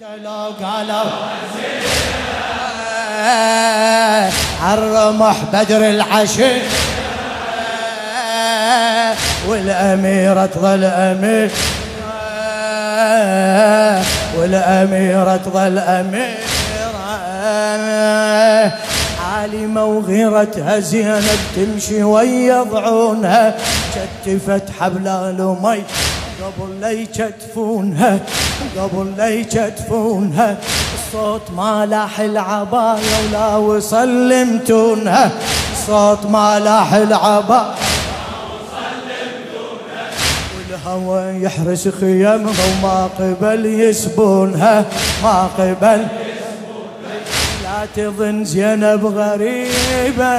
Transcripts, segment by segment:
حتى لو قالوا عالرمح بدر العشي. والأميرة تظل أمير والأميرة تظل أميرة. عالمة وغيرتها زينب تمشي ويضعونها. كتفت حبل المي قبل لا يكتفونها قبل لا يكتفونها. الصوت ما لاح العباية ولا وسلمتونها. الصوت ما لاح العباية والهوى يحرس خيامها وما قبل يسبونها. ما قبل لا تظن زينب غريبة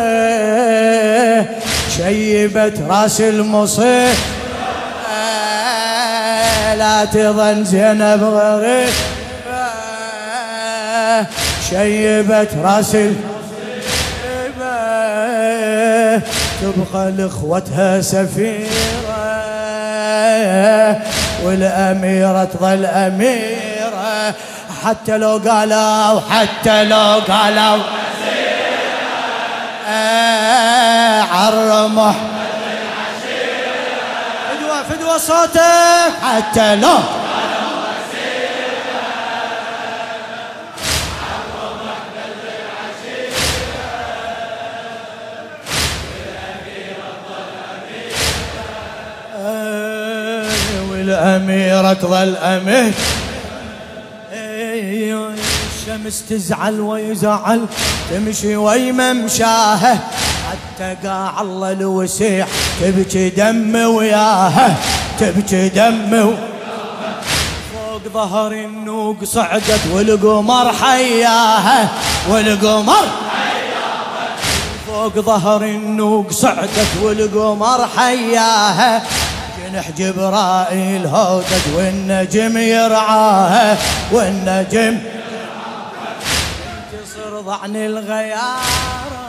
شيبت راس المصيب لا تظن زينب غريبة شيبت رأس المصيبة تبقى لإخوتها سفيرة. والأميرة تظل أميرة. حتى لو قالوا حتى لو قالوا. آه صوتك حتى لو. آه، والأميرة تظل أمير. أيوة، الشمس تزعل ويزعل تمشي ويممشاها حتى قاع الله الوسيح تبكي دم وياها. تبكي دم. فوق ظهر النوق صعدت والقمر حياها والقمر فوق ظهر النوق صعدت والقمر حياها جنح جبرائيل هودت والنجم يرعاها والنجم ينتصر ضعن الغيارة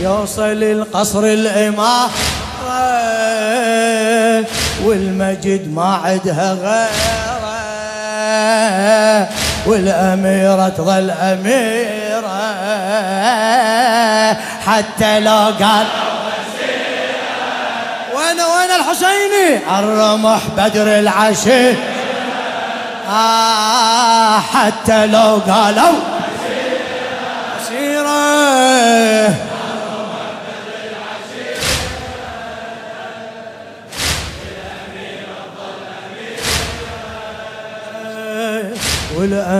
يوصل القصر والمجد ما عدها غيره. والأميرة تظل أميرة. حتى لو قال وين وين الحسيني؟ الرمح بدر العشي آه حتى لو قالوا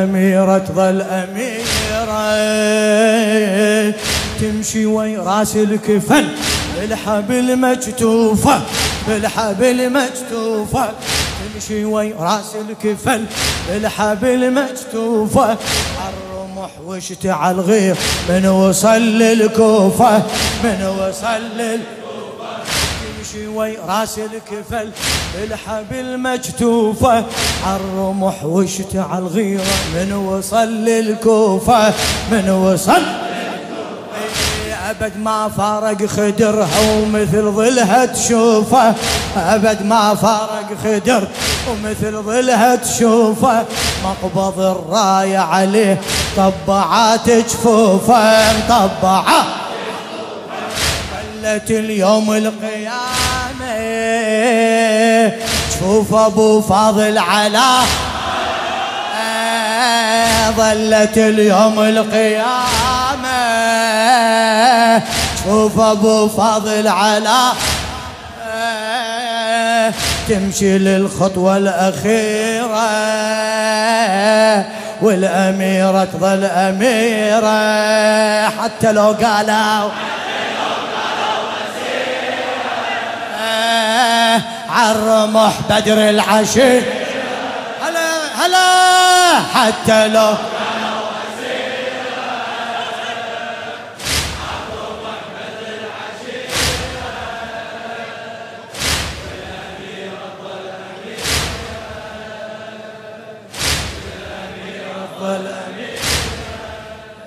والأميرة تظل أميرة. تمشي وي راس الكفل بالحبل مكتوفة بالحبل مكتوفة تمشي وي راس الكفل بالحبل مكتوفة الرمح واشتعل غير من وصل للكوفة؟ من وصل للكوفة تمشي وي راس الكفل بالحبل مكتوفة الرمح واشتعل غيرة من وصل للكوفة؟ من وصل أبد ما فارق خدرها ومثل ظلها تشوفه. أبد ما فارق خدر ومثل ظلها تشوفه. مقبض الراية عليه طبعات جفوفه. مطبعات ظلت اليوم القيامة. تشوف أبو فاضل على ظلت اليوم القيامة. تشوف أبو فاضل على تمشي للخطوة الأخيرة والأميرة تظل أميرة حتى لو قالوا عالرمح بدر العشي هلا هلا حتى لو.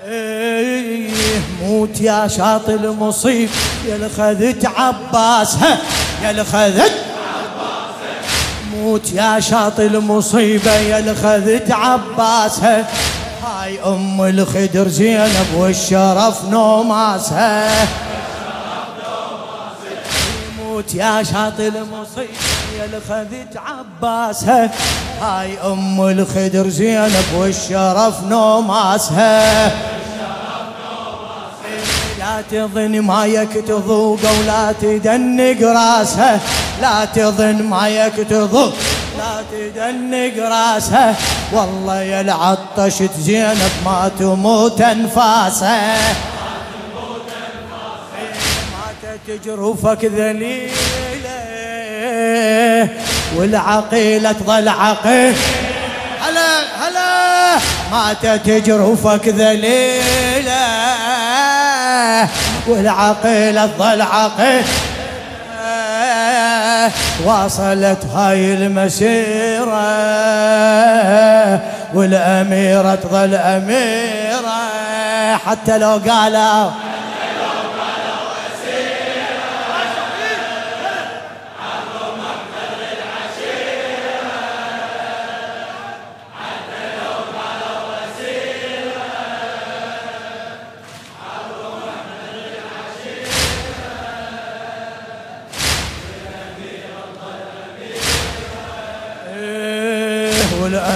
إيه، موت يا شاطئ المصيب. يا الخذت عباس ها يا الخذت يموت يا شاطي المصيبة يا الخذت عباسها. هاي أم الخدر زينب والشرف نوماسها. يموت يا شاطي المصيبة يا الخذت عباسها. هاي أم الخدر زينب والشرف نوماسها. لا تظن ما يكتظوق ولا تدنق راسها لا تظن ما يكتظوق لا تدنق راسها والله يا العطشت زينب ما تموت انفاسها ماتت جروفك ذليلة والعقيلة تظل عقيل هلا هلا. ماتت جروفك ذليلة. والعقيله تظل عقيل واصلت هاي المسيرة والأميرة تظل أميرة. حتى لو قالوا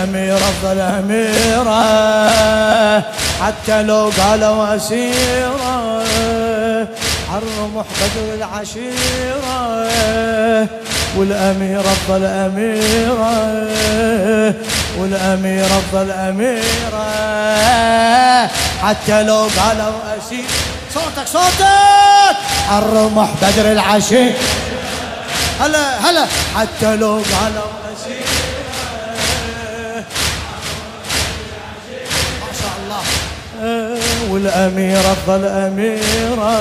والأميرة ظل أميرة حتى لو قالوا أسيرة. حرموا بدر العشيرة والأميرة ظل أميرة. والأميرة ظل أميرة حتى لو قالوا أسيرة. صوتك صوتك! حرموا بدر العشيرة. هلا هلا. حتى لو قالوا أسيرة. والأميرة تظل أميرة.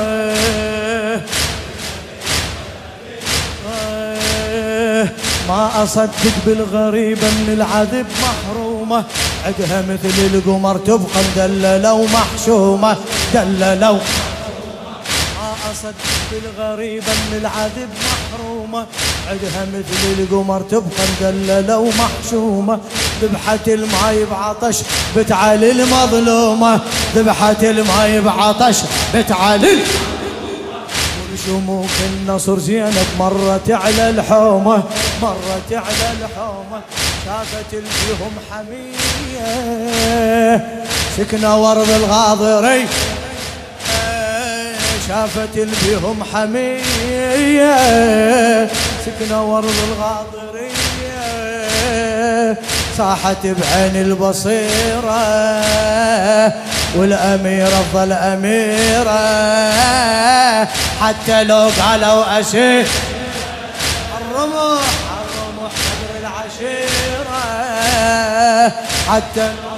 ما أصدق بالغريبة من العذب محرومة. عدها مثل القمر تبقى مدللة ومحشومة. دللة ما أصدق بالغريبة من العذب محرومة عدها مثل القمر تبقى مدللة ومحشومة. ذبحت الماي بعطش بتعالي المظلومة. ذبحت الماي بعطش بتعالي شموك النصر زينب مرت على الحومة. مرت على الحومة. شافت البيهم حمية. سكنة ورد الغاضري شافت البيهم حمية سكنة ورد الغاضرية صاحت بعين البصيرة والأميرة ظل أميرة. حتى لو قالوا أسير الرمح الرمح قدر العشيرة. حتى لو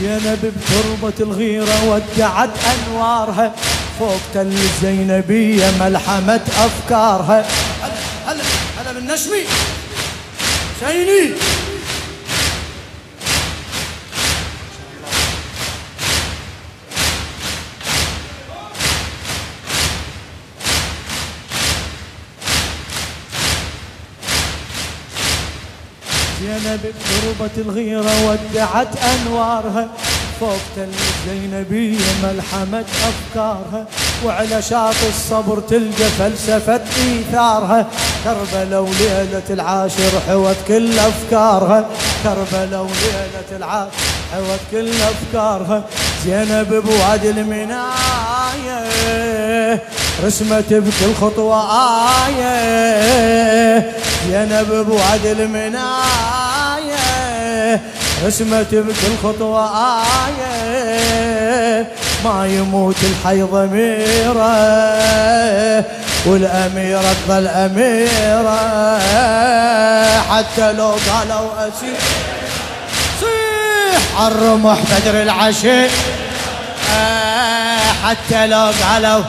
زينب بتربة الغيرة ودعت أنوارها. فوق تل الزينبية ملحمت أفكارها. هلا هلا هلا بالنشمي. شيني زينب بتربة الغيرة ودعت أنوارها. فوق تل الزينبية ملحمت أفكارها. وعلى شاطئ الصبر تلقى فلسفة إيثارها. كربلة وليلة العاشر حوت كل أفكارها. كربلة وليلة العاشر حوت كل أفكارها. زينب بوادي المناية رسمت بكل خطوة آية. زينب بوادي المناية رسمت بكل خطوة آية. ما يموت الحي ضميره والأميرة تظل أميرة. حتى لو قالوا أسير صيح الرمح بدر العشي حتى لو قالوا